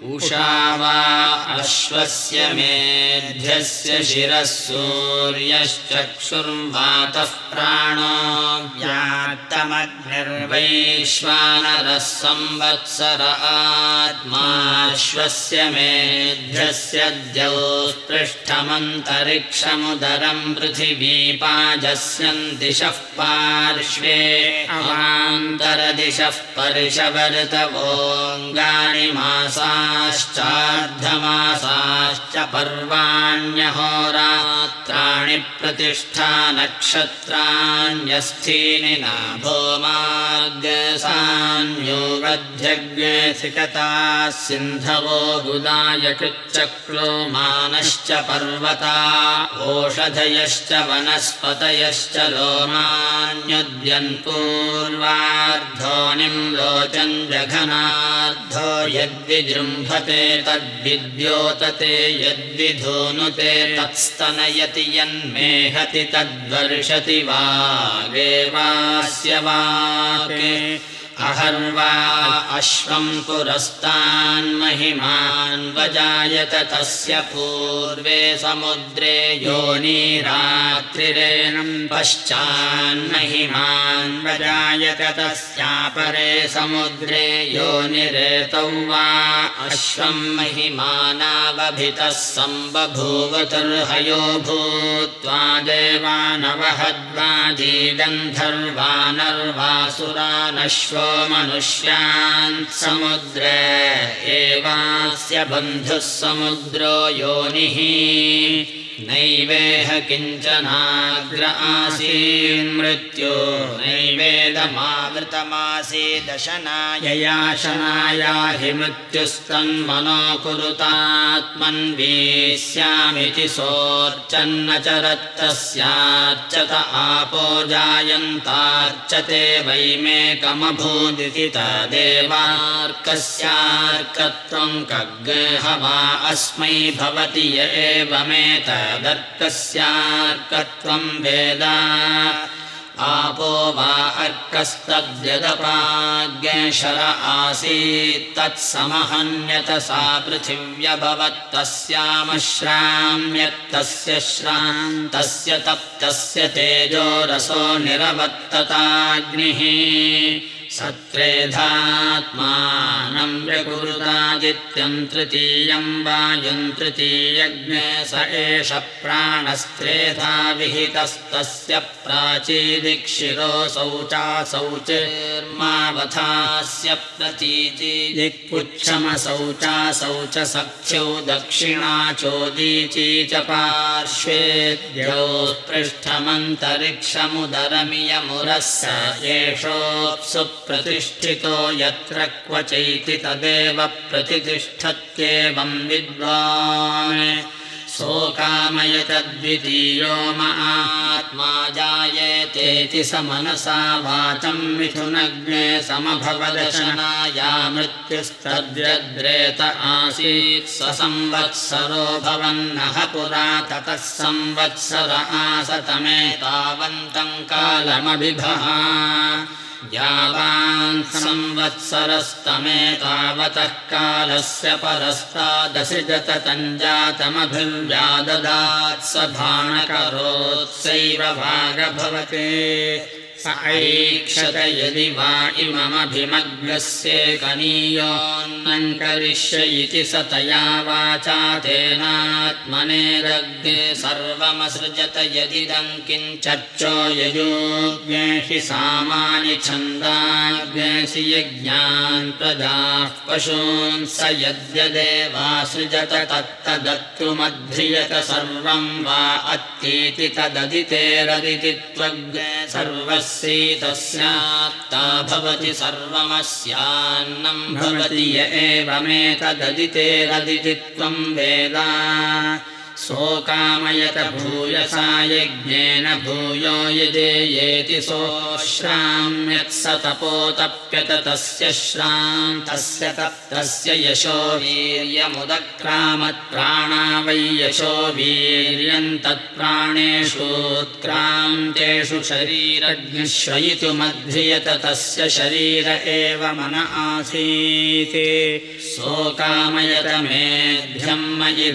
उषा वा अश्वस्य मेध्यस्य शिरः सूर्यश्चक्षुर्वातः प्राणो व्यात्तमग्निर्वैश्वानरः संवत्सर आत्माश्वस्य मेध्यस्य द्यौस्पृष्ठमन्तरिक्षमुदरम् पृथिवीपाजस्यम् दिशः पार्श्वे अवान्तरदिशः पर्शवर्तवोऽङ्गानि मासा श्चार्धमासाश्च पर्वाण्यहोरात्राणि प्रतिष्ठा नक्षत्राण्यस्थीनि मार्गसान्योगध्यग्सिकताः सिन्धवो गुदायकृच्चक्रो मानश्च पर्वता ओषधयश्च वनस्पतयश्च लोमान्युद्यन्पूर्वार्धोनिम् लोचन् जघनार्धो यद्विजृम्भते तद्विद्योतते यद्विधूनुते तत्स्तनयति यन्मेहति तद्वर्षति वागेवास्य वाके अहर्वा अश्वम् पुरस्तान्महिमान्वजायत तस्य पूर्वे समुद्रे योनिरात्रिरेणम् पश्चान्महिमान्वजायत तस्यापरे समुद्रे योनिरेतौ वा अश्वम् महिमानावभितः सम्बभूवतुर्हयो भूत्वा देवानवहद्वाजीगन्धर्वानर्वासुरानश्व मनुष्यान् समुद्र एवास्य बन्धुः समुद्रो योनिः नैवेह किञ्चनाग्र आसीन्मृत्यो नैवेदमावृतमासीदशनाययाशनाया हि मृत्युस्तन्मनो कुरुतात्मन्वीस्यामिति सोऽर्चन्न चरत्तस्यार्चत आपो जायन्तार्चते वैमेकमभूदिति तदेवार्कस्यार्कत्वम् कग्ह वा अस्मै भवति य एवमेत दर्कस्यार्कत्वम् वेद। आपो वा अर्कस्तद्यदपाज्ञशर आसीत्तत्समहन्यत सा पृथिव्यभवत्तस्यामश्राम्यत्तस्य श्रान्तस्य तप्तस्य तेजोरसो निरवर्तताग्निः सत्रेधात्मानम् व्यकुरुतादित्यम् तृतीयम् वायुम् तृतीयज्ञे स एष प्राणस्त्रेधा विहितस्तस्य प्राचीदिक्षिरोऽसौ चासौ चेर्मावथास्य प्रतीचि दिक्पुच्छमसौ चासौ च सख्यौ दक्षिणा चोदीची च पार्श्वेद्यौ पृष्ठमन्तरिक्षमुदरमियमुरः स एषोऽप्सु प्रतिष्ठितो यत्र क्वचैति तदेव प्रतिष्ठत्येवम् विद्वान्। सोकामयतद्वितीयो महात्मा जायेतेति स मनसा वाचम् मिथुनग्ने समभवदशनाया मृत्युस्तद्यद्रेत आसीत्। स संवत्सरो भवन्नः पुरा ततः संवत्सर आसतमेतावन्तम् कालमभिभः यावान् संवत्सरस्तमेतावतः कालस्य परस्तादसिजत तञ्जातमभिव्याददात् स भाणकरोत्सैव भागभवते स ऐक्षत यदि वा इममभिमग्नस्येकनीयोन्नम् करिष्य इति स तया वाचा तेनात्मनेरग्ने सर्वमसृजत यदिदम् किञ्चर्चो ययोज्ञेषि सामानि प्रजाः पशून् स यद्यदेवासृजत तत्तदत्तुमध्रियत सर्वम् वा अत्तीति तददितेरदिति त्वग्ने सर्वस्य तस्यात्ता भवति सर्वमस्यान्नम् भवति य एवमेतददितेरदिति त्वम् वेदा सोकामयत भूयसा यज्ञेन भूयो यजेयेति सोऽश्राम्यत्स तपोतप्यत तस्य श्रान्तस्य तप्तस्य यशो वीर्यमुदक्रामत्प्राणा वै यशो वीर्यम् तत्प्राणेषूत्क्रान्तेषु शरीरग्निश्वयितुमध्रियत तस्य शरीर एव मन आसीत्। सोकामयत मेध्यम् मयि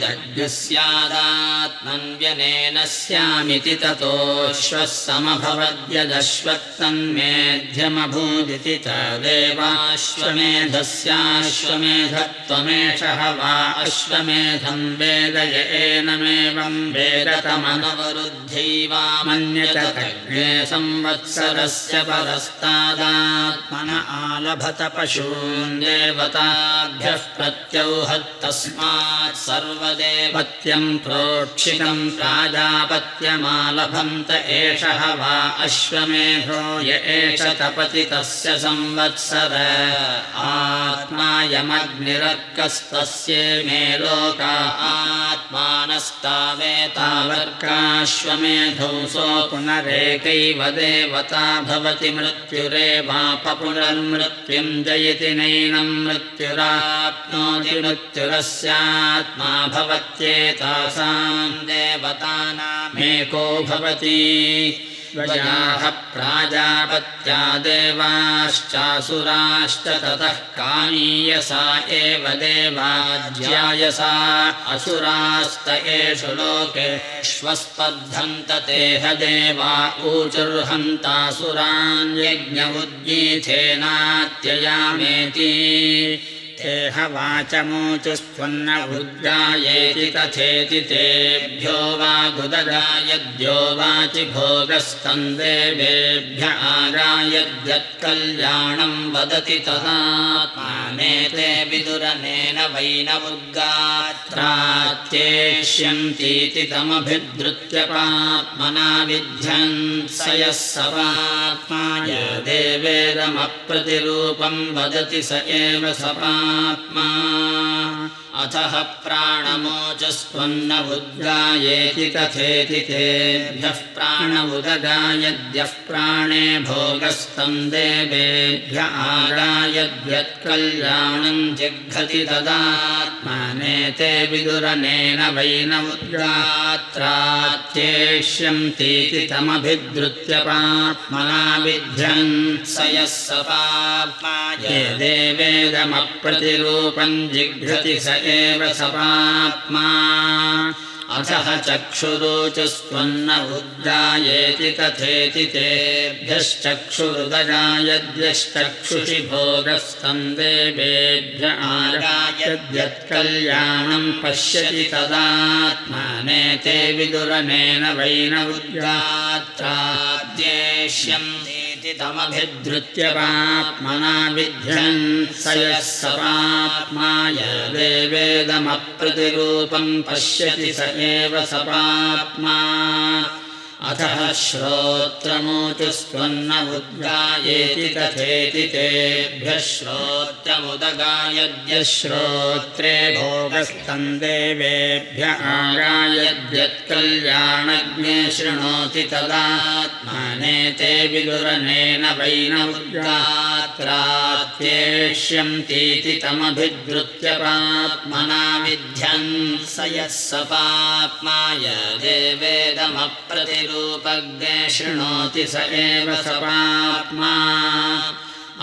दग्स्यादात्मन्व्यनेन स्यामिति ततोऽश्वः समभवद्यदश्वत्तन्मेध्यमभूदिति तदेवाश्वमेधस्याश्वमेधत्वमेषः वा अश्वमेधम् वेदय एनमेवम् वेदतमनवरुद्ध्यैवा मन्यत संवत्सरस्य परस्तादात्मन आलभत पशून् देवताभ्यः प्रत्यौहत्तस्मात् सर्वदेवत्यम् प्रोक्षितम् प्राजापत्यमालभन्त एषः वा अश्वमेधो य एष तपति तस्य संवत्सर। आत्मायमग्निरर्कस्तस्य मे लोका आत्मानस्तावेतावर्काश्वमेधौ सो पुनरेकैव देवता भवति मृत्युरेवापपुनर्मृत्युम् जयति नैनम् मृत्युराप्नोति मृत्युरस्यात्मा देवतानामेको भवति। वयाः प्राजापत्या देवाश्चासुराश्च ततः कानीयसा एव देवाज्यायसा असुरास्त एषु लोकेष्वस्पर्धन्त तेह देवा ऊचुर्हन्तासुरान् यज्ञ उद्गीथेनात्ययामेति तेह वाचमोचुस्त्वन्न उद्गायेति तथेति तेभ्यो वा गुदगायद्यो वाचि भोगस्तम् देवेभ्य आगायद्यत्कल्याणम् वदति तदात्मानेते विदुरनेन वैनवुद्गात्रात्येष्यन्तीति तमभिद्रुत्य पात्मना विध्यन् स यः स पात्माय देवेदमप्रतिरूपम् वदति स एव सपा आत्मा अथः प्राणमोचस्त्वन्न उद्गायेति तथेति तेभ्यः प्राण उदगायद्यः प्राणे भोगस्तम् देवेभ्य आगायद्यत्कल्याणम् जिघ्रति तदात्मानेते विदुरनेन वैन उद्गात्रात्येष्यन्तीति तमभिद्रुत्य पाप्मना विध्यन् स यः स पाप्माय देवेदमप्रतिरूपम् जिघ्रति स एव सपात्मा अथः चक्षुरोचस्त्वन्न उद्गायेति तथेति तेभ्यश्चक्षुरुदगायद्यश्चक्षुषि भोगस्तम् देवेभ्य आगायद्यत्कल्याणम् पश्यति तदात्मानेते विदुरनेन वैन उद्गात्राद्येष्यम् तमभिद्रुत्य पाप्मना विध्यन् स यः स पाप्माय देवेदमप्रतिरूपम् पश्यति स एव स पाप्मा अथः श्रोत्रमोचुस्त्वन्न उद्गायेति तथेति तेभ्यः श्रोत्रमुदगायद्य श्रोत्रे भोगस्तम् देवेभ्य आगायद्यत्कल्याणज्ञे शृणोति तदात्मानेते विदुरनेन वैन उद्गात्रात्येष्यन्तीति तमभिद्रुत्य पाप्मना विध्यन् स यः स पाप्माय देवेदमप्रति रूपज्ञे शृणोति स एव स पाप्मा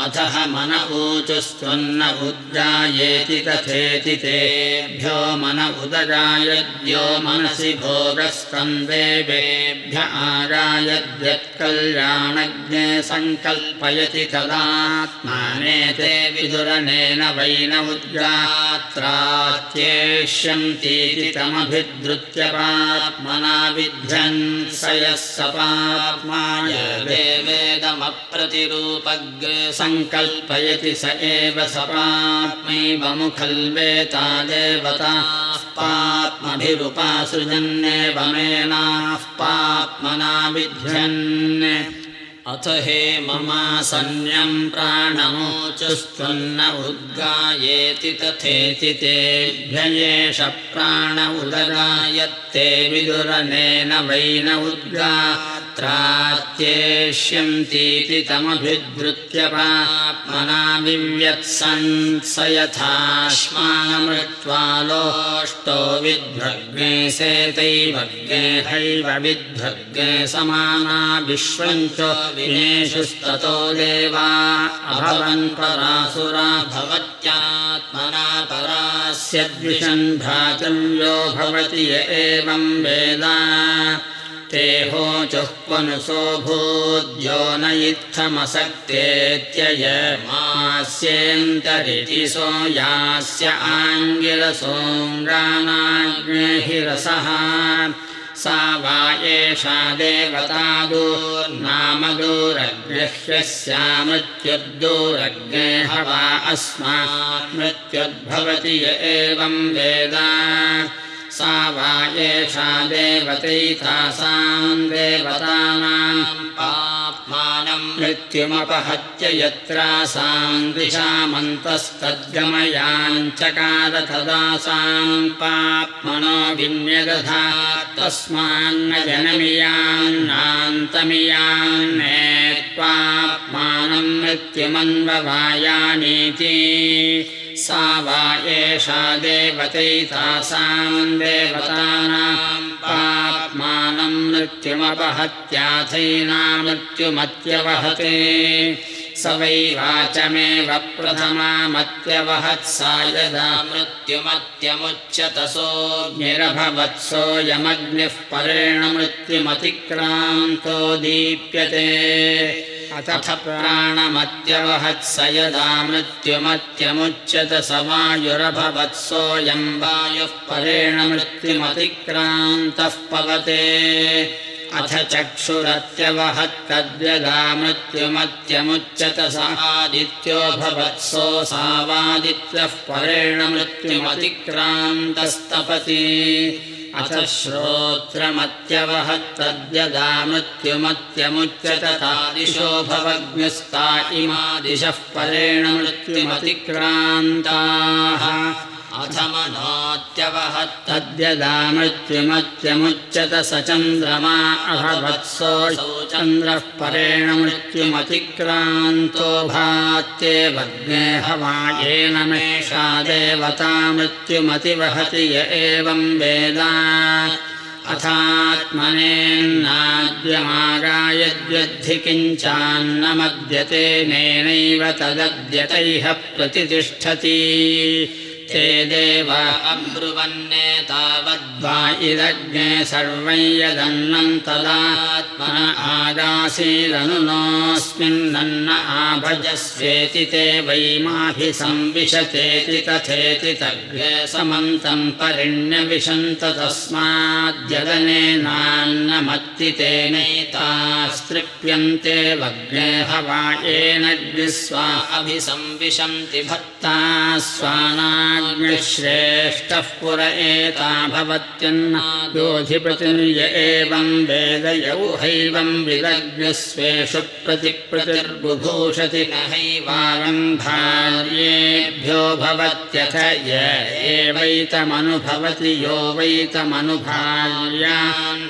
अथः मन ऊचुस्त्वन्न उद्गायेति तथेति तेभ्यो मन उदगायद्यो मनसि भोगस्तम् देवेभ्य आगायद्यत्कल्याणज्ञे सङ्कल्पयति तदात्मानेते विदुरनेन वैन उद्गात्रात्येष्यन्तीति तमभिद्रुत्य पाप्मना विध्यन् स यः स पाप्माय देवेदमप्रतिरूपग्रे सङ्कल्पयति स एव स पाप्मैव मुखल्वेता देवताः पाप्मभिरुपासृजन्नेव मेनाः पाप्मना विध्यन्। अथ हे ममासन्यम् प्राणमोचस्त्वन्न उद्गायेति तथेति तेभ्ययेष प्राण उदगायत्ते विदुरनेन वै न पाप्मना विव्यत्सन् स यथाश्मानमृत्वालोष्टो विद्भग्ने सेतैभग्ने हैव विद्भग्ने समाना विश्वञ्च विनेषुस्ततो देवा अभवन् परासुरा भवत्यात्मना परास्य द्विषन् भ्रातव्यो भवति य एवं वेदा ते होचुःपनुसो भूद्यो न इत्थमसक्तेत्ययमास्येन्तरिति सो यास्य आङ्गिरसोङ्गानाग्नेहिरसः सा वा एषा देवतादूर्नामदूरगृह्यस्यामृत्युर्दूरज्ञे हवा अस्मात् मृत्युद्भवति य एवं वेदा सा वा एषा देवतैतासाम् देवतानाम् पाप्मानम् मृत्युमपहत्य यत्रासाम् दिशामन्तस्तद्गमयाञ्चकार तदासाम् पाप्मनो विन्यदधा तस्मान्न जनमियान्नान्तमियान्ने त्वाप्मानम् मृत्युमन्ववायानीति सा वा एषा देवतैतासाम् देवतानाम् पाप्मानम् मृत्युमपहत्याथैना मृत्युमत्यवहते। स वै वाचमेव प्रथमामत्यवहत्सा यदा मृत्युमत्यमुच्यतसोऽग्निरभवत्सोऽयमग्निः परेण मृत्युमतिक्रान्तो दीप्यते अथ प्राणमत्यवहत्स यदा मृत्युमत्यमुच्यत स वायुरभवत्सोऽयम् वायुः परेण मृत्युमतिक्रान्तः पवते। अथ चक्षुरत्यवहत्तद्यदा मृत्युमत्यमुच्यत स आदित्यो भवत्सोऽसावादित्यः परेण मृत्युमतिक्रान्तस्तपति अथ श्रोत्रमत्यवहत्तद्यदा मृत्युमत्यमुच्यत तादिशो भवज्ञस्ता इमादिशः परेण मृत्युमतिक्रान्ताः अथ मनोत्यवहत्तद्यदा मृत्युमत्यमुच्यत स चन्द्रमा अभवत्सोऽसौ चन्द्रः परेण मृत्युमतिक्रान्तो भात्येवग्ने हवायेन मेषा देवता मृत्युमतिवहति य एवं वेदा अथात्मनेन्नाद्यमागायद्यद्धि किञ्चान्नमद्यते नेनैव तदद्यतैह प्रतितिष्ठति ते देव अब्रुवन्ने तावद्वा इदग्ने सर्वं यदन्नं तदात्मन आगासीदनुनोऽस्मिन्नन्न आभजस्वेति ते वैमाभिसंविशतेति तथेति तग्रे समन्तं परिण्यविशन्त तस्माद्यदनेनान्नमत्ति तेनैतास्तृप्यन्ते वग्ने हवायेन द्विस्वा अभिसंविशन्ति भक्ता स्वाना श्रेष्ठः पुर एता भवत्यन्नादोऽधिपतिर्य एवं वेदयौ हैवं विदग्स्वेषु प्रतिप्रतिर्बुभूषति न हैवारं भार्येभ्यो भवत्यथ य एवैतमनुभवति यो वैतमनुभार्यान्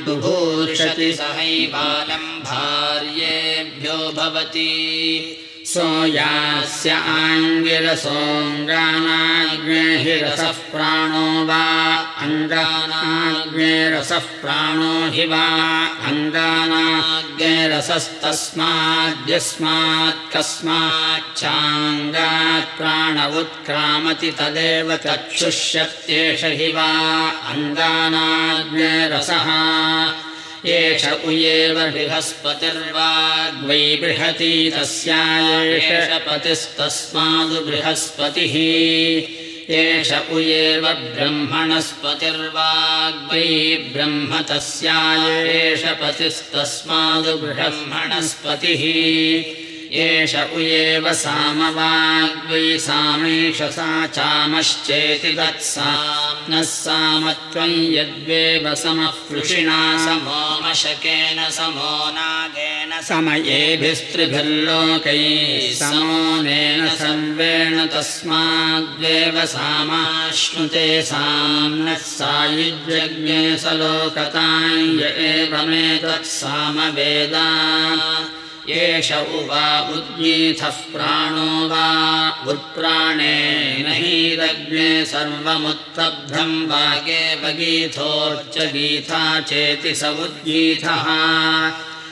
बुभूषति स हैवालं भार्येभ्यो भवति सो यास्य प्राणो वा अङ्गानाग्नेरसः प्राणो हि वा कस्माच्चाङ्गात् प्राण उत्क्रामति तदेव चक्षुष्यत्येष हि वा अङ्गानाग्नेरसः एष उयेव बृहस्पतिर्वाग्वै बृहती तस्यायेष पतिस्तस्मादु बृहस्पतिः। एष उयेव ब्रह्मणस्पतिर्वाग्वै ब्रह्म तस्यायेष पतिस्तस्मादु ब्रह्मणस्पतिः एष उयेव सामवाग्वै सामेष सा चामश्चेति तत्सा नः सामत्वम् यद्वेव समः पृषिणा समोमशकेन समो नागेन समयेभिस्त्रिभिर्लोकैः समोनेन सर्वेण तस्माद्वेव सामाश्नुते साम्नः सायुज्यज्ञे सलोकताञ्य एवमेतत्सामवेदा एष उवा उद्गीथः प्राणो वा उत्प्राणेन हीरग्ने सर्वमुत्तब्धम् वागेव गीथोर्च गीथा चेति स उद्गीथः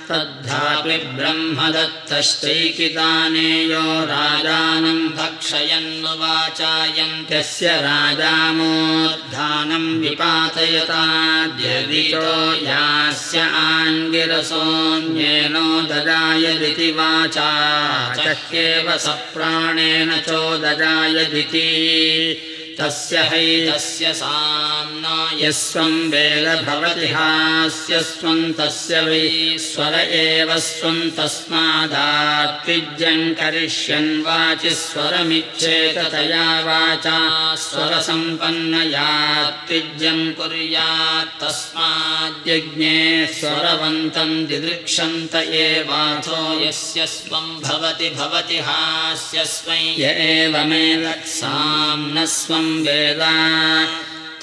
तद्धापि ब्रह्मदत्तश्चैकितानेयो राजानम् भक्षयन्नुवाचायन्त्यस्य राजामूर्धानम् विपातयताद्यदितो यास्य आङ्गिरसोऽन्येनो ददायदिति वाचा चह्येव स प्राणेन चोदजायदिति तस्य हैतस्य साम्ना यस्वं हास्य स्वं तस्य वै स्वर एव स्वं तस्मादात्विज्यं करिष्यन् वाचि स्वरमिच्छेततया वाचा स्वरसम्पन्नयात्विज्यं कुर्यात् तस्माद्यज्ञे स्वरवन्तं दिदृक्षन्त एवाथो यस्य स्वं भवति भवति हास्य स्वं। य एवमेव स्वं वेद।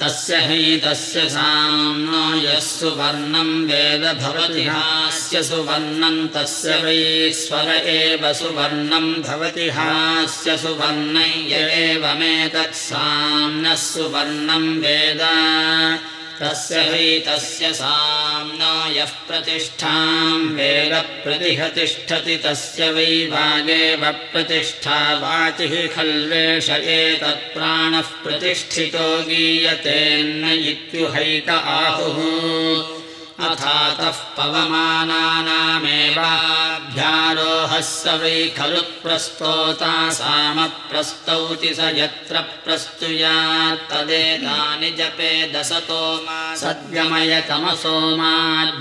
तस्य हैतस्य साम्नो यः सुवर्णम् वेद भवति हास्य सुवर्णम् तस्य वैश्वर एव सुवर्णम् भवति हास्य सुवर्णै एवमेतत्साम्नः सुवर्णम् वेद तस्य हैतस्य साम्ना यः प्रतिष्ठाम् वेदप्रतिहतिष्ठति तस्य वै वागेव प्रतिष्ठा वाचिः खल्वेष एतत्प्राणः प्रतिष्ठितो गीयतेऽन्न इत्युहैक आहुः अथातः स वै खलु प्रस्तोता सामप्रस्तौति स यत्र प्रस्तुयात् तदेतानि जपे दशतो सद्गमय तमसोमा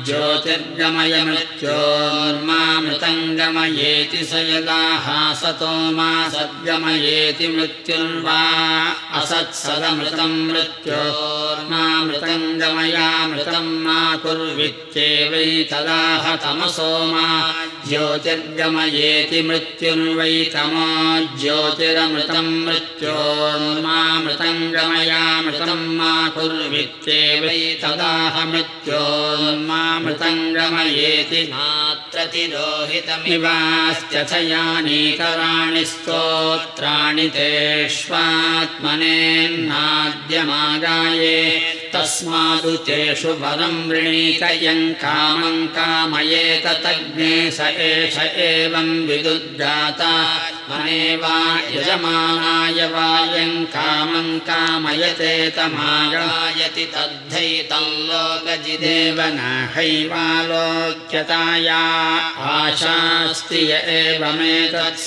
ज्योतिर्गमय मृत्योर्मामृतम् गमयेति स यदा हासतो मा सद्गमयेति मृत्युर्वा असत्सदमृतम् मृत्योर्मामृतम् गमयामृतम् मा कुर्वित्येवैतदाह तमसो मा ज्योतिर्गमयेति मृत्युर्वै तमो ज्योतिरमृतम् मृत्योर्मामृतम् गमयामृतम् मा कुर्वित्येवैतदाह मृत्योर्मामृतम् गमयेति नात्रतिरोहितमिवास्त्यथयानीतराणि स्तोत्राणि तेष्वात्मनेन्नाद्यमागाये तस्मादु तेषु वरम् वृणीतयम् कामम् कामयेत तज्ञे स एष एवम् विदुद्गाता मनेवा यजमानाय वायम् कामम् कामयते तमागायति तद्धैतम् लोकजिदेव न हैवालोक्यताया आशास्ति य एवमेतत्सामवेदा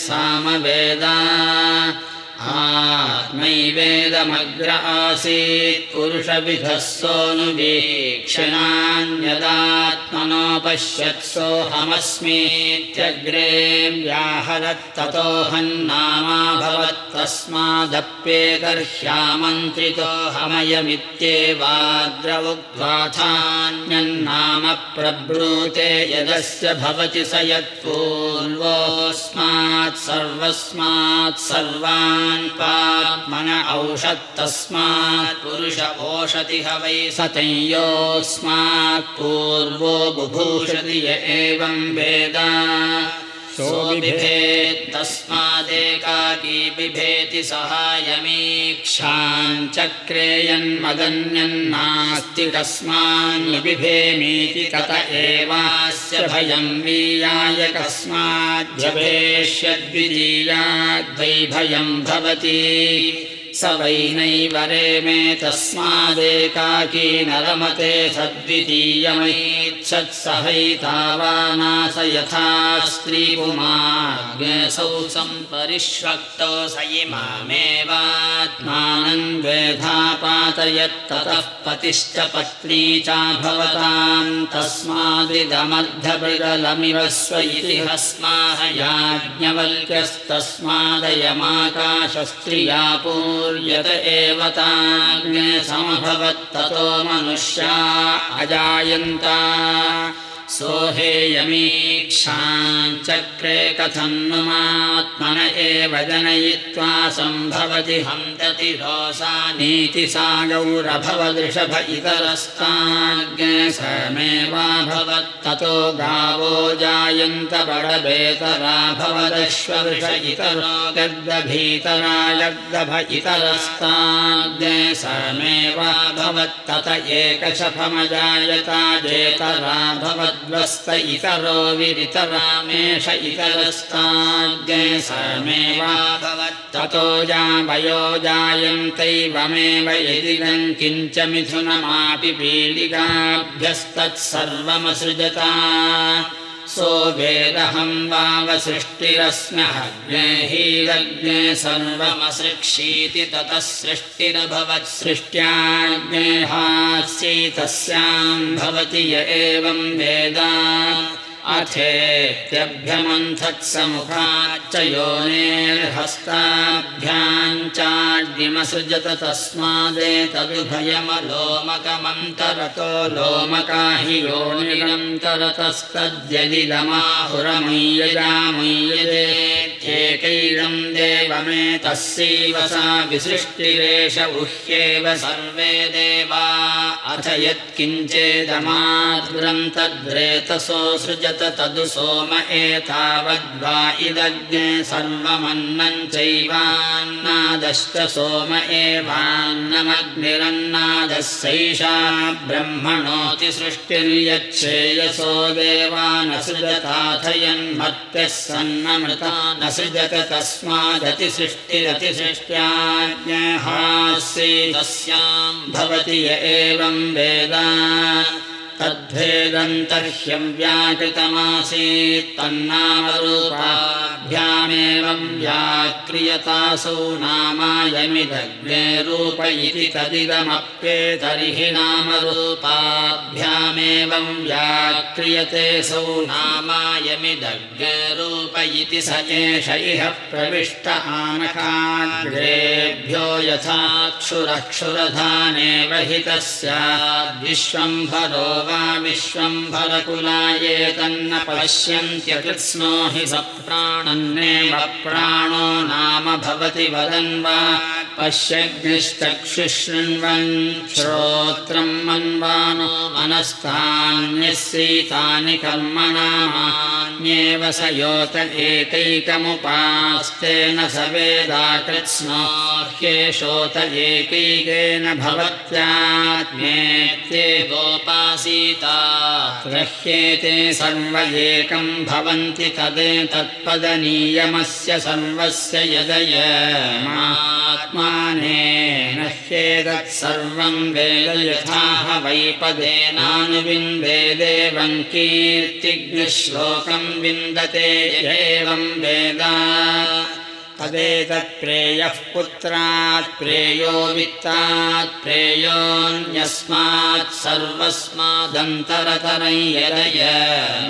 आत्मैवेदमग्र आसीत् पुरुषविधः सोऽनुवीक्षणान्यदात्मनो पश्यत्सोऽहमस्मीत्यग्रे व्याहरत्ततोऽहन्नामाभवत्तस्मादप्येकर्ह्यामन्त्रितोऽहमयमित्येवाद्र उक्त्वाथान्यन्नाम प्रब्रूते यदस्य भवति स यत्पूर्वोऽस्मात् सर्वस्मात् सर्वान् पात्मन औषत्तस्मात् पुरुष ओषति ह वै सतंयोऽस्मात् पूर्वो बुभूषति य एवम् वेद सोऽबिभेत्तस्मादेकाकी बिभेति सहायमीक्षाञ्चक्रेयन्मदन्यन्नास्ति कस्मान्निबिभेमीति तत एवास्य भयम् वीयाय कस्माद्भवेष्यद्वितीयाद्वै भयम् भवति स वैनैव रेमे तस्मादेकाकी न रमते सद्वितीयमैच्छत्सहैतावानास यथा स्त्रीपुमाग्नेऽसौ सम्परिष्वक्तो स इमामेवात्मानम् द्वेधा पातयत्ततः पतिश्च पत्नी च भवताम् तस्मादिदमर्धबिडलमिव स्व इति हस्माह पूर्यत एव ताज्ञसमभवत्ततो मनुष्या अजायन्ता सोहेयमीक्षाञ्चक्रे कथम् नुमात्मन एव जनयित्वा सम्भवति हन्तति रोसा नीतिसा गौरभवदृषभ इतरस्ताज्ञसमेवाभवत्ततो गावो जायन्त बडबेतरा भवदश्ववृष इतरो गद्दभीतरा यद्दभ इतरस्ताज्ञसमेवाभवत्तत एकशफमजायता जेतरा भवत् स्त इतरो विरितरामेष इतरस्ताज्ञे समेवाभवत्ततो जावयो जायन्तैवमेव यदिदम् किञ्च मिथुनमापि पीडिकाभ्यस्तत्सर्वमसृजता सो वेदहं वावसृष्टिरस्म्यहज्ञे हीरज्ञे सर्वमसृक्षीति ततः सृष्टिरभवत् सृष्ट्याज्ञेहास्यै तस्याम् भवति य एवम् वेदा अथेत्यभ्यमन्थत्समुखाच्च योनेर्हस्ताभ्याम् चाड्यमसृजत तस्मादेतदुभयमलोमकमन्तरतो लोमका हि योनिरन्तरतस्तद्यदिदमाहुरमय्यजामय्यजेत्येकैदम् देवमेतस्यैव सा विसृष्टिरेष उह्येव सर्वे देवा अथ यत्किञ्चेदमाद्रम् तद्रेतसो सृजत तदु सोम एतावद्वा इदग्ने सर्वमन्नम् चैवान्नादश्च सोम एवान्नमग्निरन्नादस्यैषा ब्रह्मणोति सृष्टिर्यच्छेयसो देवा न सृजताथयन्मत्यः सन्नमृता न सृजत तस्मादति सृष्टिरतिसृष्ट्याज्ञहास्यै तस्याम् भवति य एवम् वेदा तद्भेदन्तर्ह्यम् व्याकृतमासीत् तन्नामरूपाभ्यामेवम् व्याक्रियतासौ नामायमिदग्ने रूप इति तदिदमप्येतर्हि नामरूपाभ्यामेवम् व्याक्रियते सौ नामायमिदग्ने रूप इति स एष इह प्रविष्ट आनकाग्रेभ्यो यथाक्षुरक्षुरधानेव हितः स्याद्विश्वम्भरो वा विश्वम्भरकुलाये तन्न पश्यन्त्यकृत्स्नो हि स प्राणन्नेव प्राणो नाम भवति वदन् वा पश्यग्निश्चक्षुशृण्वन् श्रोत्रम् मन्वानो मनस्तान्यस्यैतानि कर्मणामान्येव स योत एकैकमुपास्तेन स वेदाकृत्स्नो ह्येषोत एकैकेन भवत्यात्मेत्येवोपासीता ग्रह्येते सर्व एकम् भवन्ति तदेतत्पदनीयमस्य सर्वस्य यदय मात्मानेन ह्येतत्सर्वम् वेद यथाह वैपदेनानुविन्देदेवम् कीर्तिज्ञश्लोकम् विन्दते एवम् वेदा तदेतत्प्रेयः पुत्रात् प्रेयो वित्तात् प्रेयोऽन्यस्मात् सर्वस्मादन्तरतरै यदय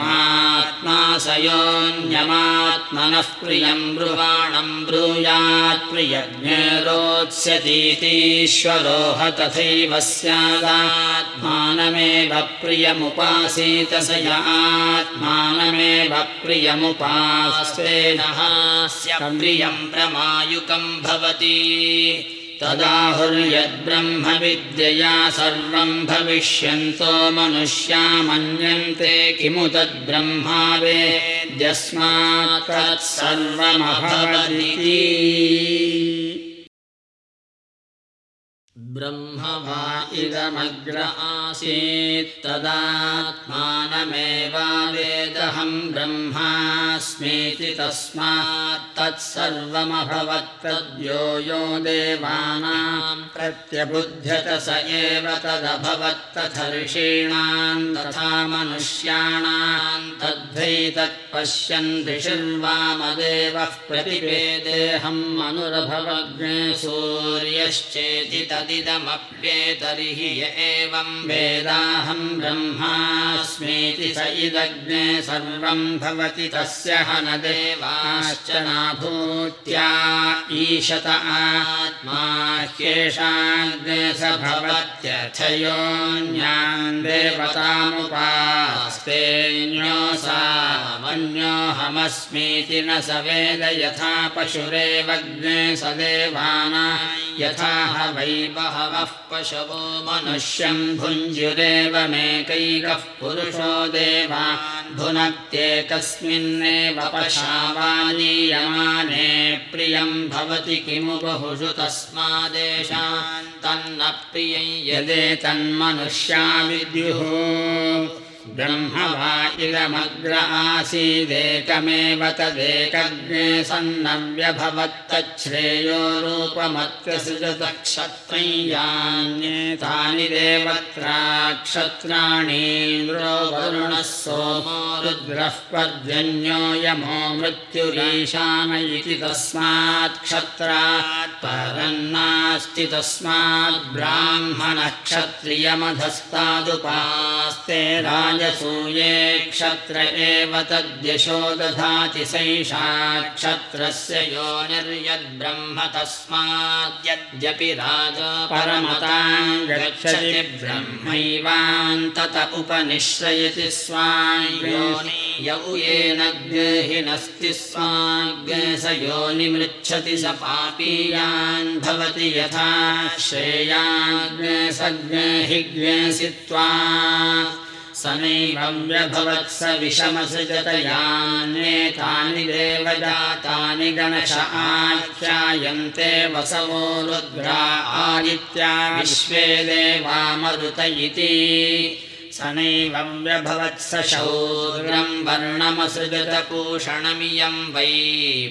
मात्मा स योऽन्यमात्मनः प्रियम् ब्रुवाणम् ब्रूयात् प्रियज्ञरोत्स्यतीतीश्वरोह तथैव स्यादात्मानमेव प्रियमुपासीत स य आत्मानमेव प्रियमुपास्तेनः प्रियम् प्रमायुकम् भवति। तदाहुर्यद्ब्रह्मविद्यया सर्वम् भविष्यन्तो मनुष्या मन्यन्ते किमु तद्ब्रह्मा वेद्यस्मात् तत्सर्वमभवदिति ब्रह्म वा इदमग्र आसीत्तदात्मानमेवावेदहम् ब्रह्मास्मीति तस्मात् तत्सर्वमभवत्तद्यो यो देवानाम् प्रत्यबुध्यत स एव तदभवत्तथर्षीणाम् तथा मनुष्याणाम् तद्धैतत्पश्यन् ऋषिर्वामदेवः प्रतिपेदेऽहम् अनुरभवग्ने सूर्यश्चेति तदिदमप्येतर्हि य एवम् वेदाहम् ब्रह्मास्मीति स इदग्ने सर्वम् भवति तस्य हन देवाश्च नाभूत्या ईशत आत्मा ह्येषाग्ने स भवत्यथयोऽन्यान् देवतामुपास्तेऽन्योऽसामन्योऽहमस्मीति न स वेद यथा पशुरेवग्ने स देवाना यथा ह वै पशवो मनुष्यम् भुञ्जुरेवमेकैकः पुरुषो देवान् भुनक्त्येकस्मिन्नेव पशावानीयमाने प्रियम् भवति किमु बहुषु तस्मादेशान् तन्न प्रियं यदेतन्मनुष्या विद्युः ब्रह्म वा इदमग्र आसीदेकमेव तदेकग्ने सन्नव्यभवत्तच्छ्रेयो रूपमत्यसृजतक्षत्रय्यान्येतानि देवत्राक्षत्राणीन्द्रो वरुणः सोमो रुद्रः पर्जन्यो यमो मृत्युरीशान इति तस्मात् क्षत्रात् परन्नास्ति तस्मात् ब्राह्मणः क्षत्रियमधस्तादुपास्ते राजसूये क्षत्र एव तद्यशो दधाति सैषा क्षत्रस्य योनिर्यद्ब्रह्म तस्माद्यद्यपि राजा गच्छति ब्रह्मैवान्तत उपनिश्रयति स्वायोनि यौ येन गेहिनस्ति स्वाज्ञ स योनिमृच्छति स पापीयान् भवति यथा श्रेयाज्ञ सज्ञहिज्ञसि त्वा स नैवं व्यभवत्स विषमसृजत यान्येतानि देवजातानि गणश आख्यायन्ते वसवो रुद्रा आदित्या विश्वे देवामरुत इति। स नैवं व्यभवत्स शौद्रम् वर्णमसृजत पूषणमियं वै।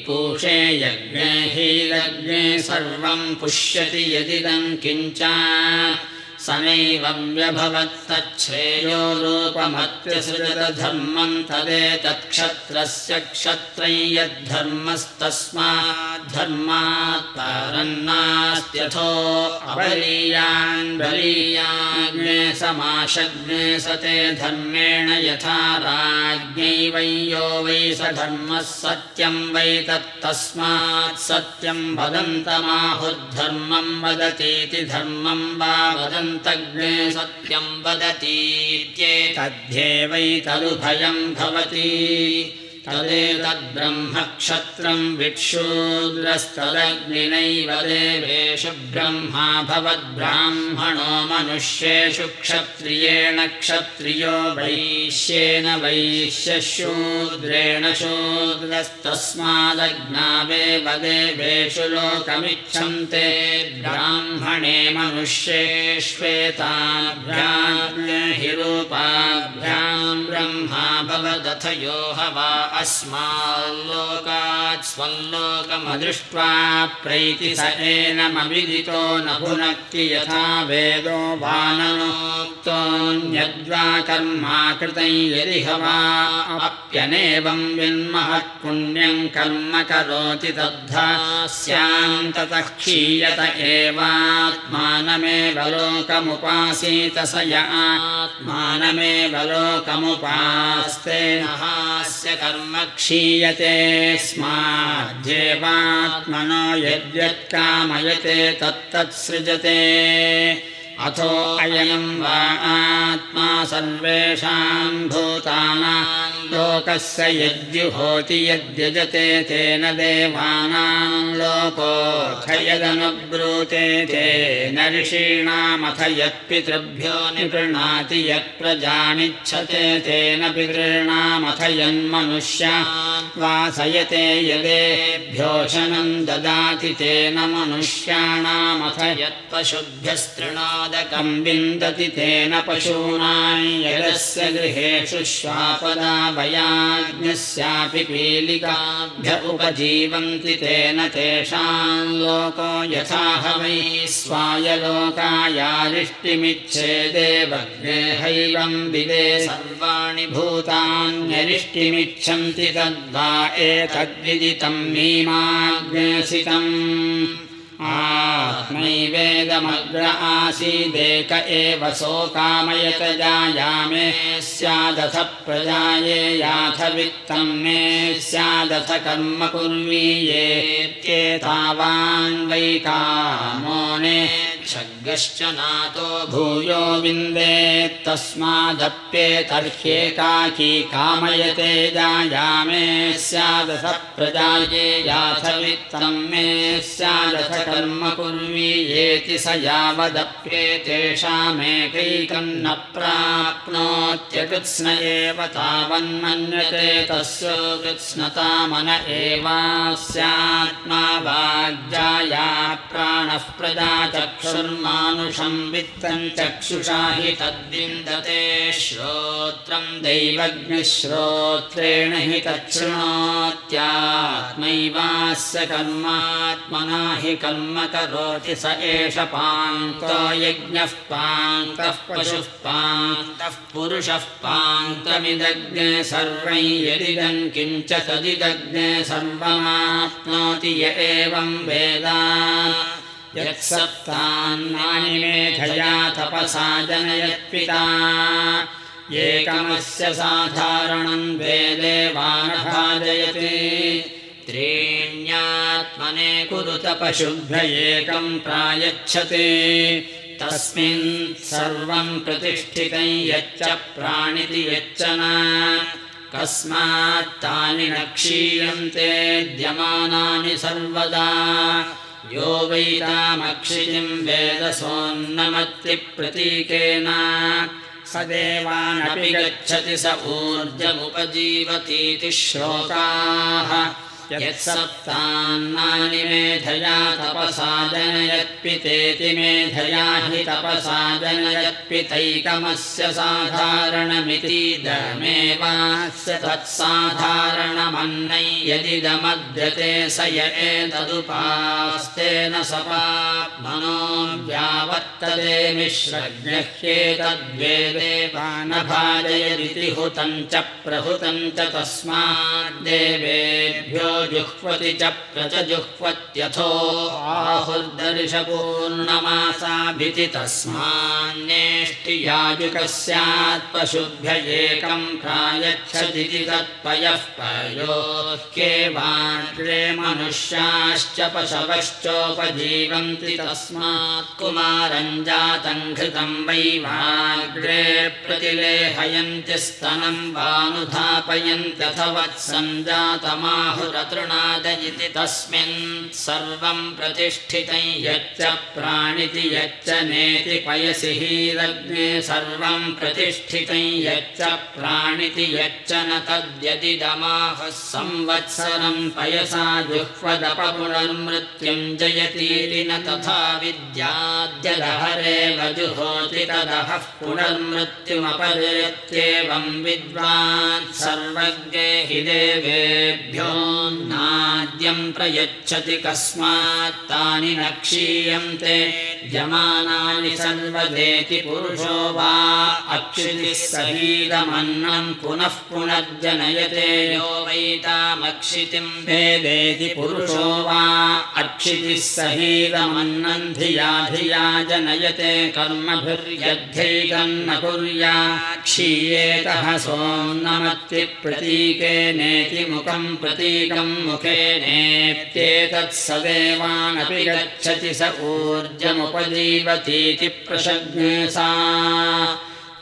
पूषे यज्ञे हि यज्ञे सर्वं पुष्यति यदिदं किञ्च स नैवं व्यभवत्तच्छ्रेयो रूपमत्यसृजतधर्मं तदेतत्क्षत्रस्य क्षत्रै यद्धर्मस्तस्माद्धर्मात् परन्नास्त्यथो अबलीयान् बलीयाग्ने समाशग्ने स ते धर्मेण यथा राज्ञै वै यो वै स धर्मः सत्यं वै तत्तस्मात् सत्यं वदन्तमाहुद्धर्मं वदतीति धर्मं वा वदन्तग्ने सत्यं वदतीत्येतध्येवैतदुभयं भवति तदेतद्ब्रह्मक्षत्रम् विक्षूद्रस्तदग्निनैव देवेषु ब्रह्मा भवद्ब्राह्मणो मनुष्येषु क्षत्रियेण क्षत्रियो वैश्येन वैश्यशूद्रेण शूद्रस्तस्मादग्नावेव देवेषु लोकमिच्छन्ते ब्राह्मणे मनुष्येष्वेताभ्याम् हि रूपाभ्याम् ब्रह्मा भवदथ यो ह वा अस्माल्लोकात् स्वल्लोकमदृष्ट्वा प्रैति स एनमविदितो न भुनक्ति यथा वेदो वाननोक्तोऽन्यद्वा कर्मा कृतं यदिह वा अप्यनेवं विन्महत्पुण्यं कर्म करोति तद्धा स्यां ततः क्षीयत एवात्मानमेव लोकमुपासीत स य आत्मानमेव लोकमुपास्ते हास्य कर्म क्षीयते स्माद्येवात्मनो यद्यत्कामयते तत्तत्सृजते। अथो अयम् वा आत्मा सर्वेषाम् भूतानाम् लोकस्य यद्युहोति यद्यजते तेन देवानाम् लोकोऽथ यदनुब्रूते तेन ऋषीणामथ यत्पितृभ्यो निगृह्णाति यत्प्रजानिच्छते तेन पितॄणामथ यन्मनुष्या वासयते यदेभ्योषणम् ददाति तेन मनुष्याणामथ यत्पशुभ्यस्तृणादकम् विन्दति तेन पशूनाम् यदस्य गृहेषु श्वापदा वयाज्ञस्यापि पीलिकाभ्य उपजीवन्ति तेन तेषाम् लोको यथा ह वै स्वायलोकायारिष्टिमिच्छेदेवग्नेहैवम् विदे सर्वाणि भूतान्यरिष्टिमिच्छन्ति तद्वा एतद्विदितम् मीमाग्नेसितम् आत्मैवेदमग्र आसीदेक एव सोकामयत जायामे स्यादथ प्रजाये याथ वित्तम् मे स्यादथ कर्म कुर्वीयेत्येतावान् वै कामो ने छग्गश्च नातो भूयो विन्देत्तस्मादप्येतर्ह्येकाकी कामयते जायामे स्यादथ प्रजाये याथ वित्तम् मे स्यादथ कर्म कुर्वीयेति स यावदप्येतेषामेकैकम् न प्राप्नोत्यकृत्स्न एव तावन्मन्यते तस्य कृत्स्नता मन एवास्यात्मा वाग्जाया प्राणः प्रजा चक्षुर्मानुषम् वित्तम् चक्षुषा हि तद्विन्दते श्रोत्रम् दैवज्ञश्रोत्रेण हि तच्छृणोत्यात्मैवास्य कर्मात्मना हि कर्म करोति स एष पान्तो यज्ञः पान्तः पशुः पान्तः पुरुषः पान्तमिदग्ने सर्वै यदिदम् किञ्च तदिदग्ने सर्वमाप्नोति य एवम् वेदा यत्सप्तान्नानि मेधया तपसा जनयत्पिता। एकमस्य साधारणम् वेदेवानभाजयति त्रीण्यात्मने कुरुत पशुभ्य एकम् प्रायच्छते। तस्मिन् सर्वम् प्रतिष्ठितम् यच्च प्राणिति यच्च न। कस्मात्तानि न क्षीयन्ते द्यमानानि सर्वदा यो वैतामक्षितिम् वेदसोन्नमत्तिप्रतीकेन। स देवानपि गच्छति स ऊर्जमुपजीवतीति श्लोकाः यत्सप्तान्नानि मेधया तपसा जनयत्पितेति मेधया हि तपसा जनयत्पितैकमस्य साधारणमितीदमेवास्य तत्साधारणमन्नै यदिदमद्यते स य एतदुपास्तेन सपाप्मनो व्यावर्तते मिश्रज्ञह्येतद्वेदेवानभाजयदिति हुतम् च प्रहुतम् च तस्माद्देवेभ्यो जुह्वति च प्रचजुह्वत्यथो आहुर्दर्शपूर्णमासाभिति तस्मान्नेष्टियाजुकः स्यात् पशुभ्य एकम् प्रायच्छदिति तत्पयः पयोह्येवाग्रे मनुष्याश्च पशवश्चोपजीवन्ति तस्मात् कुमारम् जातम् घृतम् वैवाग्रे प्रतिलेहयन्ति स्तनम् वानुधापयन्त्यथ वत्सञ्जातमाहुरतृणाद इति तस्मिन् सर्वम् प्रतिष्ठितम् यच्च प्राणिति यच्च नेति पयसि हीरग्ने सर्वम् प्रतिष्ठितम् यच्च प्राणिति यच्च न तद्यदिदमाहः संवत्सरम् पयसा जुह्वदपपुनर्मृत्युम् जयतीति न तथा विद्याद्यदहरे वजुहोति तदहः पुनर्मृत्युमपजयत्येवम् विद्वान् सर्वज्ञे हि देवेभ्यो नाद्यम् प्रयच्छति कस्मात्तानि न क्षीयन्ते यमानानि सर्वदेति पुरुषो वा अक्षितिः सहीदमन्नम् पुनः पुनर्जनयते। यो वैतामक्षितिम् भेदेति पुरुषो वा अक्षितिः सहीदमन्नम् धिया धिया जनयते। कर्मभिर्यध्यैकम् न कुर्या। क्षीयेतः सोन्नमत्ति प्रतीके नेति मुखम् प्रतीकम् लोकम् मुखेनेत्येतत् स देवानपि गच्छति स ऊर्जमुपजीवतीति प्रशज्ञसा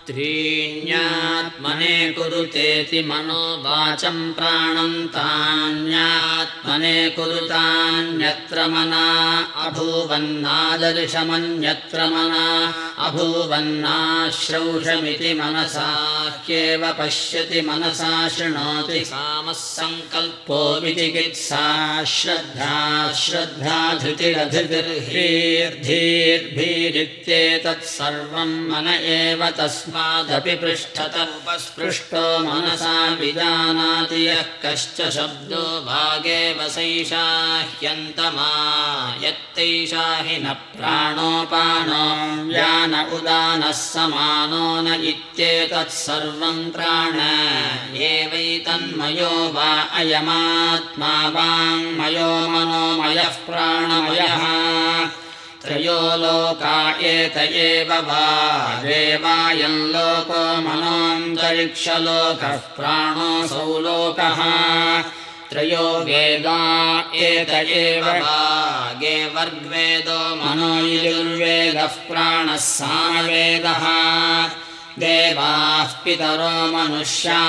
त्रीण्यात्मने कुरुतेति मनो वाचम् प्राणन्तान्यात्मने कुरुतान्यत्र मना अभूवन्नादर्शमन्यत्र मना अभूवन्नाश्रौषमिति मनसा ह्येव पश्यति मनसा शृणोति सामः सङ्कल्पो विचिकित्सा श्रद्धा श्रद्धा धृतिरधिर्धीर्धीर्भीरित्येतत्सर्वम् मन एव तस्मा दपि पृष्ठत उपस्पृष्टो मनसा विजानाति यः कश्च शब्दो भागे वसैषा ह्यन्तमा यत्तैषा हि न प्राणोपानो व्यान उदानः समानो न इत्येतत्सर्वम् प्राण एवैतन्मयो वा अयमात्मा वाङ्मयो मनोमयः प्राणमयः त्रयो लोका एत एव वा देवायम् लोको मनोऽन्तरिक्षलोकः प्राणोऽसौ लोकः त्रयो वेदा एत एव गे वर्ग्वेदो मनो युर्वेदः प्राणः सामवेदः देवाः पितरो मनुष्या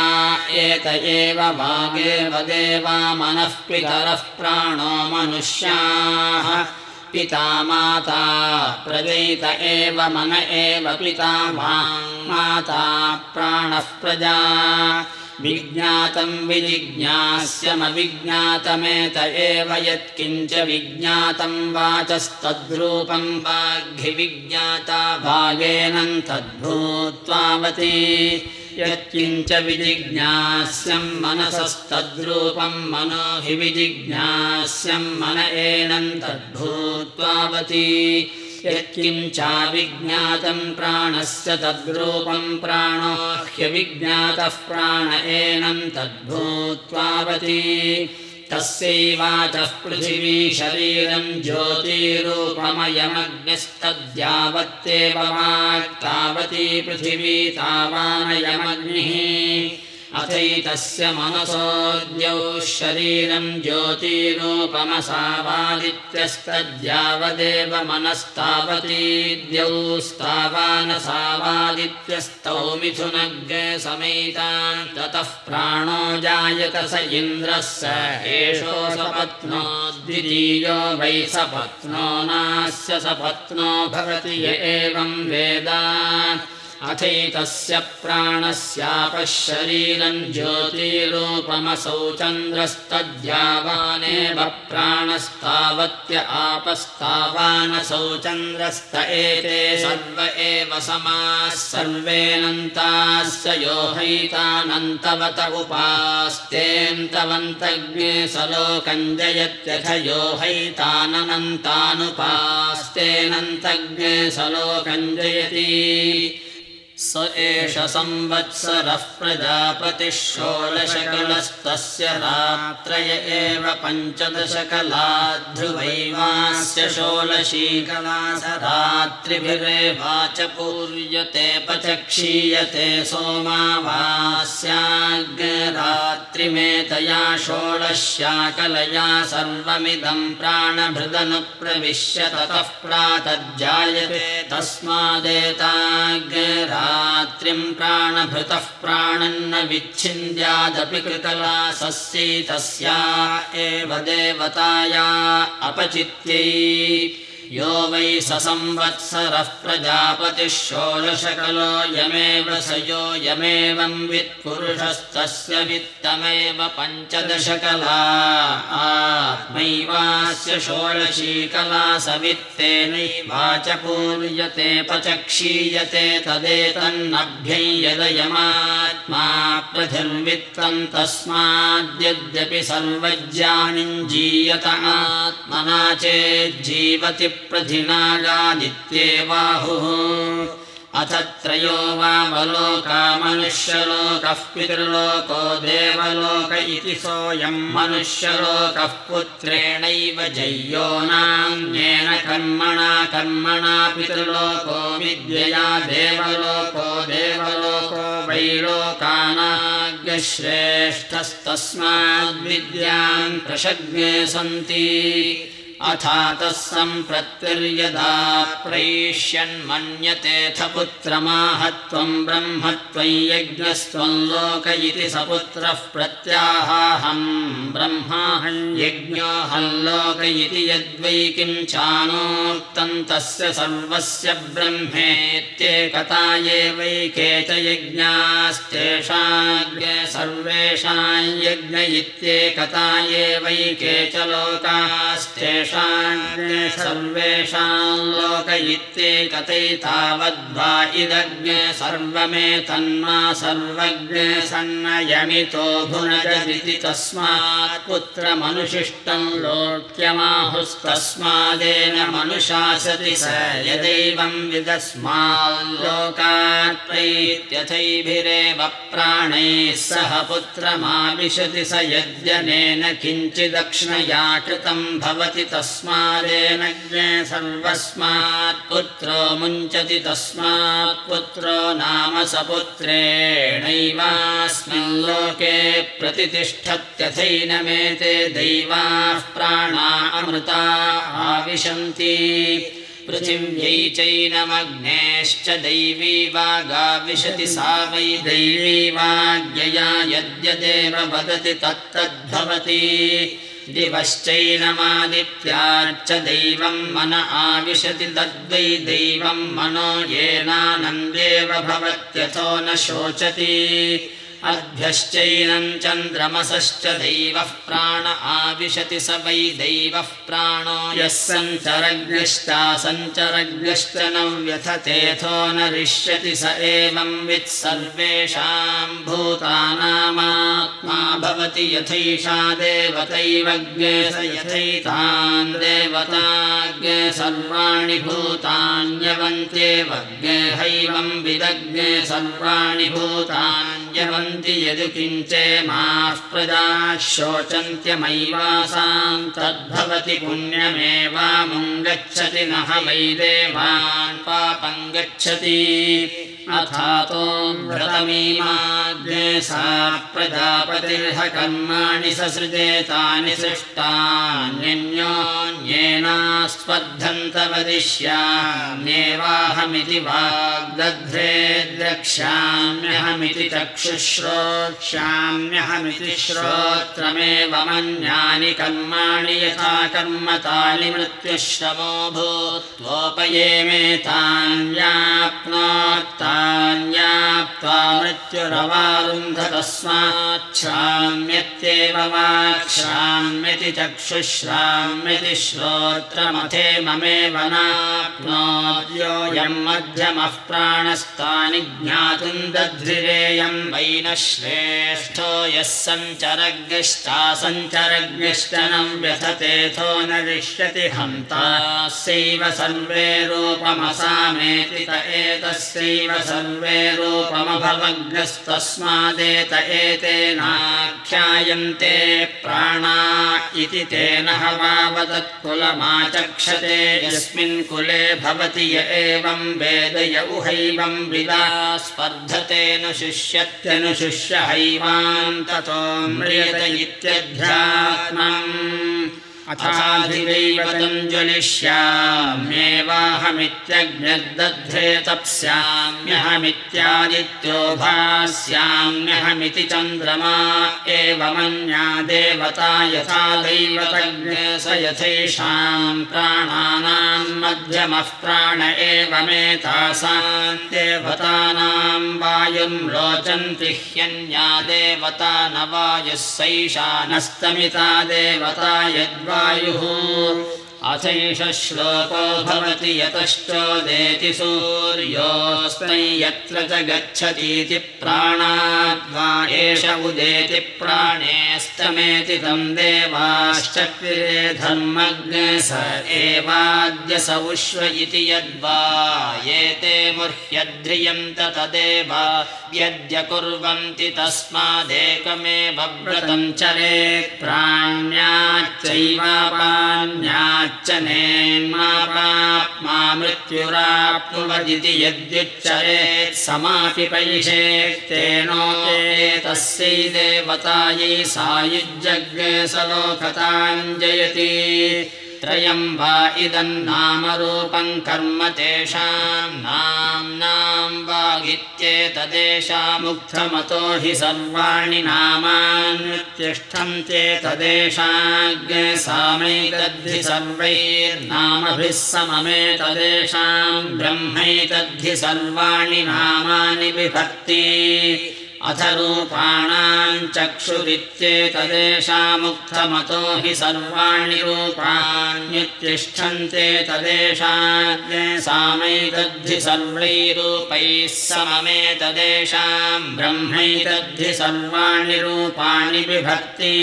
एत एव वागेव देवा मनः पितरः प्राणो मनुष्याः पिता माता प्रजैत एव मन एव पिता माता प्राणः प्रजा। विज्ञातम् विजिज्ञास्यमविज्ञातमेत एव यत्किञ्च विज्ञातम् वाचस्तद्रूपम् वाग्भिविज्ञाता भागेनम् तद्भूत्वावती यत्किञ्च विजिज्ञास्यम् मनसस्तद्रूपम् मनो हि विजिज्ञास्यम् मन एनम् तद्भूत्वावती। यत्किञ्चाविज्ञातम् प्राणस्य तद्रूपम् प्राणो ह्यविज्ञातः प्राण एनम् तद्भूत्वावती तस्यैवाचः पृथिवी शरीरम् ज्योतिरूपमयमग्निस्तद्यावत्येव वाक्तावती पृथिवी तावानयमग्निः अथैतस्य मनसोऽद्यौ शरीरम् ज्योतिरूपमसावादित्यस्तद्यावदेव मनस्तावतीद्यौस्तावानसावादित्यस्तौ मिथुनग् समेतान् ततः प्राणो जायत स इन्द्रः स एषो सपत्नो द्वितीयो वै सपत्नो नास्य सपत्नो भवति य एवम् वेदा अथैतस्य प्राणस्यापः शरीरम् ज्योतिरूपमसौ चन्द्रस्तद्यावानेव प्राणस्तावत्य आपस्तावानसौ चन्द्रस्त एते सर्व एव समाः सर्वेऽनन्तास्य यो हैतानन्तवत उपास्तेऽन्तवन्तज्ञे सलोकम् जयत्यथ यो हैताननन्तानुपास्तेऽनन्तज्ञे सलोकम् जयति स एष संवत्सरः प्रजापतिः षोडशकलस्तस्य रात्रय एव पञ्चदशकलाध्रुवैवास्य षोडशीकला स रात्रिभिरेवाच पूर्यते पचक्षीयते सोमावास्याग्रात्रिमेतया षोडश्याकलया सर्वमिदम् प्राणभृदनुप्रविश्य ततः प्रातज्जायते तस्मादेताग्रा रात्रिम् प्राणभृतः प्राणन्न विच्छिन्द्यादपि कृतला सस्यै तस्या एव देवताया अपचित्यै यो वै स संवत्सरः प्रजापतिः षोडशकलो यमेव स यो यमेवम् वित्पुरुषस्तस्य वित्तमेव पञ्चदशकला। आत्मैवास्य षोडशीकला स वित्तेनैवाच पूर्यते पचक्षीयते तदेतन्नभ्यञ्यदयमात्मा पृथिर्वित्तम् तस्माद्यद्यपि सर्वज्ञानिञ्जीयत आत्मना चेज्जीवति प्रधिनागादित्येवाहुः अथ त्रयो वावलोका मनुष्यलोकः पितृलोको देवलोक इति सोऽयम् मनुष्यलोकः पुत्रेणैव जय्यो नान्येन कर्मणा कर्मणा पितृलोको विद्यया देवलोको देवलोको वैलोकानाग् यज्ञश्रेष्ठस्तस्माद्विद्याम् प्रशग्ने सन्ति अथा तः सम्प्रत्यर्यदा प्रैष्यन्मन्यतेऽथ पुत्रमाहत्वम् ब्रह्मत्वयि यज्ञस्त्वम् लोक इति स पुत्रः प्रत्याहाहम् ब्रह्माहम् यज्ञोऽहम् लोक इति यद्वै किञ्चानोक्तम् तस्य सर्वस्य ब्रह्मेत्येकता ये वैके च यज्ञास्तेषाज्ञ सर्वेषाम् यज्ञ इत्येकता ये वैके च सर्वेषाम् लोक इत्येकते तावद्वा इदज्ञ सर्वमे तन्मा सर्वज्ञ सन्नयमितो भुनजदिति तस्मात् पुत्रमनुशिष्टम् लोक्यमाहुस्तस्मादेन मनुशासति स यदैवम् विदस्माल्लोकात्प्रैत्यथैभिरेव प्राणैः सह पुत्रमाविशति स यद्यनेन किञ्चिदक्ष्णया कृतम् भवति ज्ञे सर्वस्मात् पुत्रो मुञ्चति तस्मात् पुत्रो नाम स पुत्रेणैवास्मिन् लोके प्रतितिष्ठत्यथैनमेते दैवाः प्राणा अमृता आविशन्ति। पृथिव्यै चैनमग्नेश्च दैवी वागाविशति सा वै दैवी वाग्यया यद्यदेव वदति तत्तद्भवति दिवश्चैनमादित्याच्च दैवम् मन आविशति तद्वै दैवम् मनो येनानन्देव भवत्यथो न शोचति अभ्यश्चैनम् चन्द्रमसश्च दैवः प्राण आविशति स वै दैवः प्राणो यः सञ्चरज्ञश्चासञ्चरज्ञश्च न व्यथतेऽथो न रिष्यति स एवं वित्सर्वेषाम् भूतानामात्मा भवति यथैषा देवतैवज्ञे स यथैतान् देवताज्ञे सर्वाणि भूतान्यवन्त्येवज्ञे हैवम् विदज्ञे सर्वाणि यदि किञ्चेमाः प्रजाः शोचन्त्यमैवासाम् तद्भवति पुण्यमेवामुङ्गच्छति न ह वै देवान् पापम् गच्छति व्रतमीमाग्ने सा प्रजापतिर्ह कर्माणि ससृजेतानि सृष्टान्यन्योन्येनास्पर्धन्तवदिष्याम्येवाहमिति वाग्दध्रे द्रक्ष्याम्यहमिति चक्षुश्रोक्ष्याम्यहमिति श्रोत्रमेव मन्यानि कर्माणि यथा कर्म तानि मृत्युश्रमो भूत्वोपयेमेतान्याप्नोत्तान्याप्त्वा मृत्युरवारुन्ध तस्माच्छ्राम्यत्येव वाक्श्राम्यति चक्षुश्राम्यति श्रोत्रमथे ममेव नाप्नोद्योऽयम् मध्यमः प्राणस्तानि ज्ञातुम् दध्रिरेयम् वै न श्रेष्ठो यः सञ्चरज्ञश्चासञ्चरज्ञश्च न व्यथतेऽथो न रिष्यति हन्तास्यैव सर्वे रूपमसामेति त एतस्यैव सर्वे रूपमभवग्नस्तस्मादेत एतेनाख्यायन्ते प्राणा इति तेन हवावदत्कुलमाचक्षते यस्मिन् कुले भवति य एवं वेद य उहैवं विदा स्पर्धतेन शुष्यत्यनुशुष्य हैवान्ततो इत्यध्यात्मम् अथाधिदैवतम् ज्वलिष्याम्येवाहमित्यग्निर्दध्रे तप्स्याम्यहमित्यादित्यो भास्याम्यहमिति चन्द्रमा एवमन्या देवता यथा दैवतज्ञ स यथैषाम् प्राणानाम् मध्यमः प्राण एवमेतासाम् देवतानाम् वायुम् रोचन्ति ह्यन्या देवता न वायुः सैषा नस्तमिता देवता यद्वा वायुः अथैष श्लोको भवति यतश्चोदेति सूर्योऽस्मै यत्र च गच्छतीति प्राणाद्वा एष उदेति प्राणेस्तमेति तं देवाश्चक्रिरे धर्मज्ञ स एवाद्य स उष्व इति यद्वा एते मुह्यध्रियन्त तदेव यद्य कुर्वन्ति तस्मादेकमेव व्रतं चरेत् प्राण्याच्चैवापान्याच्च नेन्मापाप्मा मृत्युराप्नुवदिति यद्युच्चरेत् समापि पैषे तेनो तस्यै देवतायै सायुज्यग्रे सलोकताञ्जयति त्रयम् वा इदम् नामरूपम् कर्म तेषाम् नाम्नाम् वागित्येतदेशामुक्थमतो हि सर्वाणि नामान्युत्तिष्ठन्ते तदेशाग्रे सामैतद्धि सर्वैर्नामभिः सममेतदेशाम् ब्रह्मैतद्धि सर्वाणि नामानि विभक्ति अथ रूपाणाम् चक्षुरित्येतदेशामुक्थमतो हि सर्वाणि रूपाण्युत्तिष्ठन्ते तदेशा सामैतद्धि सर्वैरूपैः सममेतदेशाम् ब्रह्मैतद्धि सर्वाणि रूपाणि विभक्ति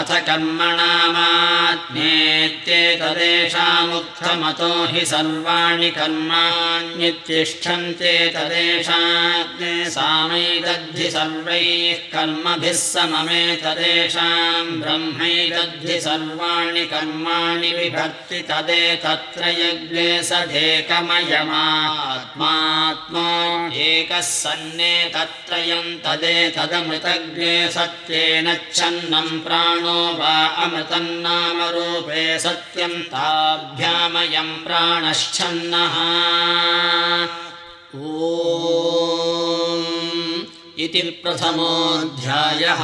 अथ कर्मणामात्मेत्येतदेशामुक्थमतो हि सर्वाणि कर्माण्युत्तिष्ठन्ते तदेशा सामैतद्धि सर्वैः कर्मभिः सममेतदेशाम् ब्रह्मैतद्धि सर्वाणि कर्माणि विभक्ति तदेतत्र यज्ञे सदेकमयमात्मात्मा एकः सन्नेतत्रयम् तदेतदमृतज्ञे सत्येन छन्नम् प्राण वा अमृतन्नामरूपे सत्यम् ताभ्यामयम् प्राणश्छन्नः। ओ इति प्रथमोऽध्यायः